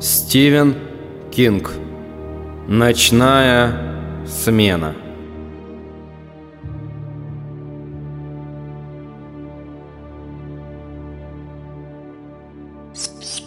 Стивен Кинг. Ночная смена. Спи.